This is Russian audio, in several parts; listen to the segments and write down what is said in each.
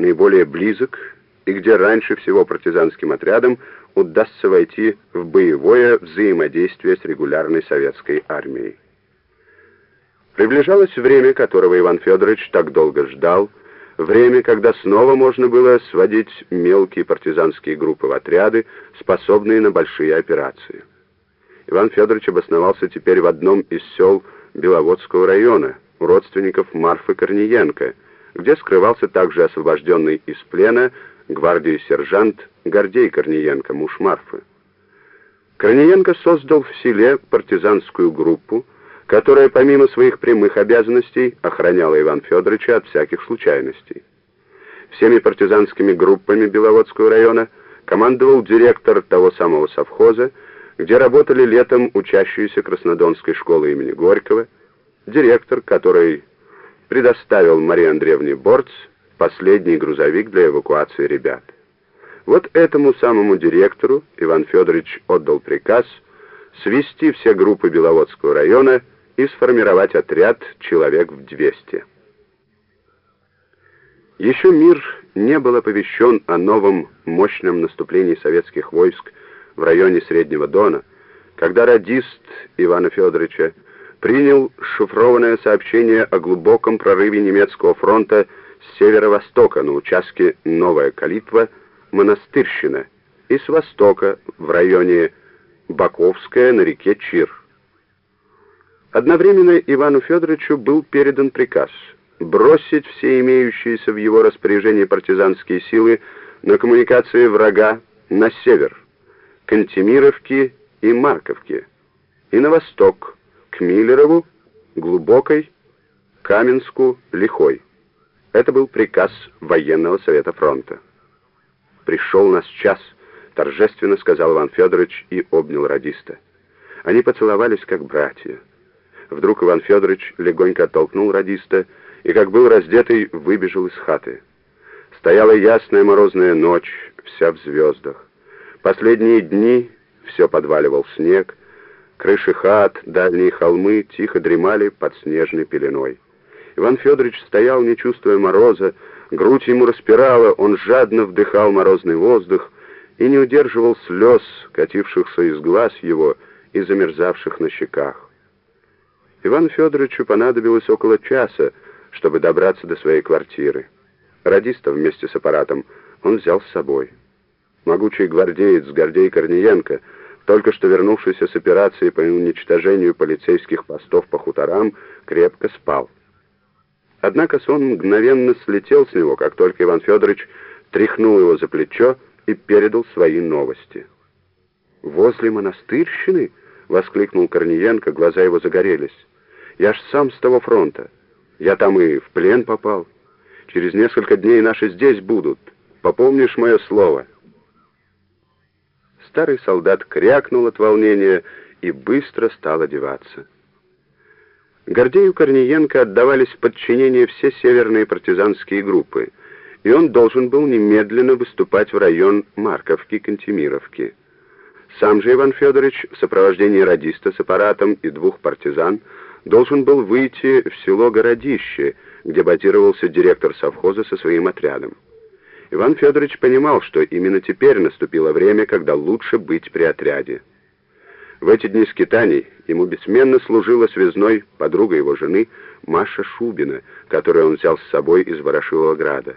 наиболее близок и где раньше всего партизанским отрядам удастся войти в боевое взаимодействие с регулярной советской армией. Приближалось время, которого Иван Федорович так долго ждал, время, когда снова можно было сводить мелкие партизанские группы в отряды, способные на большие операции. Иван Федорович обосновался теперь в одном из сел Беловодского района, у родственников Марфы Корниенко, где скрывался также освобожденный из плена гвардии сержант Гордей Корниенко, муж Марфы. Корниенко создал в селе партизанскую группу, которая помимо своих прямых обязанностей охраняла Иван Федоровича от всяких случайностей. Всеми партизанскими группами Беловодского района командовал директор того самого совхоза, где работали летом учащиеся Краснодонской школы имени Горького, директор, который предоставил Марии Андреевне Борц последний грузовик для эвакуации ребят. Вот этому самому директору Иван Федорович отдал приказ свести все группы Беловодского района и сформировать отряд человек в 200. Еще мир не был оповещен о новом мощном наступлении советских войск в районе Среднего Дона, когда радист Ивана Федоровича принял шифрованное сообщение о глубоком прорыве немецкого фронта с северо-востока на участке Новая Калитва, Монастырщина, и с востока в районе Баковская на реке Чир. Одновременно Ивану Федоровичу был передан приказ бросить все имеющиеся в его распоряжении партизанские силы на коммуникации врага на север, к Антимировке и Марковке, и на восток, Миллерову, Глубокой, Каменску, Лихой. Это был приказ военного совета фронта. «Пришел нас час», — торжественно сказал Иван Федорович и обнял радиста. Они поцеловались, как братья. Вдруг Иван Федорович легонько оттолкнул радиста и, как был раздетый, выбежал из хаты. Стояла ясная морозная ночь, вся в звездах. Последние дни все подваливал снег, крыши хат, дальние холмы тихо дремали под снежной пеленой. Иван Федорович стоял, не чувствуя мороза, грудь ему распирала, он жадно вдыхал морозный воздух и не удерживал слез, катившихся из глаз его и замерзавших на щеках. Ивану Федоровичу понадобилось около часа, чтобы добраться до своей квартиры. Радиста вместе с аппаратом он взял с собой. Могучий гвардеец Гордей Корниенко, только что вернувшийся с операции по уничтожению полицейских постов по хуторам, крепко спал. Однако сон мгновенно слетел с него, как только Иван Федорович тряхнул его за плечо и передал свои новости. «Возле монастырщины?» — воскликнул Корниенко, глаза его загорелись. «Я ж сам с того фронта. Я там и в плен попал. Через несколько дней наши здесь будут. Попомнишь мое слово?» Старый солдат крякнул от волнения и быстро стал одеваться. Гордею Корниенко отдавались в подчинение все северные партизанские группы, и он должен был немедленно выступать в район Марковки-Кантемировки. Сам же Иван Федорович в сопровождении радиста с аппаратом и двух партизан должен был выйти в село Городище, где базировался директор совхоза со своим отрядом. Иван Федорович понимал, что именно теперь наступило время, когда лучше быть при отряде. В эти дни скитаний ему бессменно служила связной подруга его жены Маша Шубина, которую он взял с собой из Ворошилова града.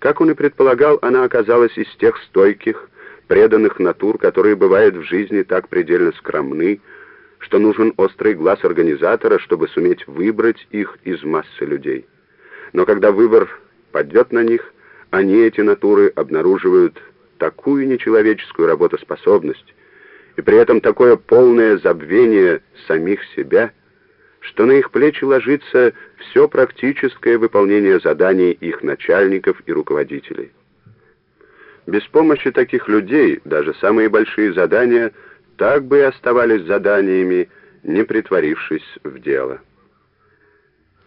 Как он и предполагал, она оказалась из тех стойких, преданных натур, которые бывают в жизни так предельно скромны, что нужен острый глаз организатора, чтобы суметь выбрать их из массы людей. Но когда выбор падет на них, они, эти натуры, обнаруживают такую нечеловеческую работоспособность, и при этом такое полное забвение самих себя, что на их плечи ложится все практическое выполнение заданий их начальников и руководителей. Без помощи таких людей даже самые большие задания так бы и оставались заданиями, не притворившись в дело.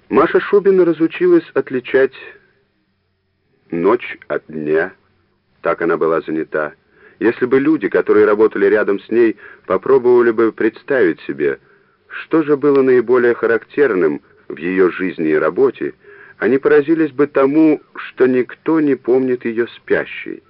Маша Шубина разучилась отличать ночь от дня, так она была занята, если бы люди, которые работали рядом с ней, попробовали бы представить себе, что же было наиболее характерным в ее жизни и работе, они поразились бы тому, что никто не помнит ее спящей.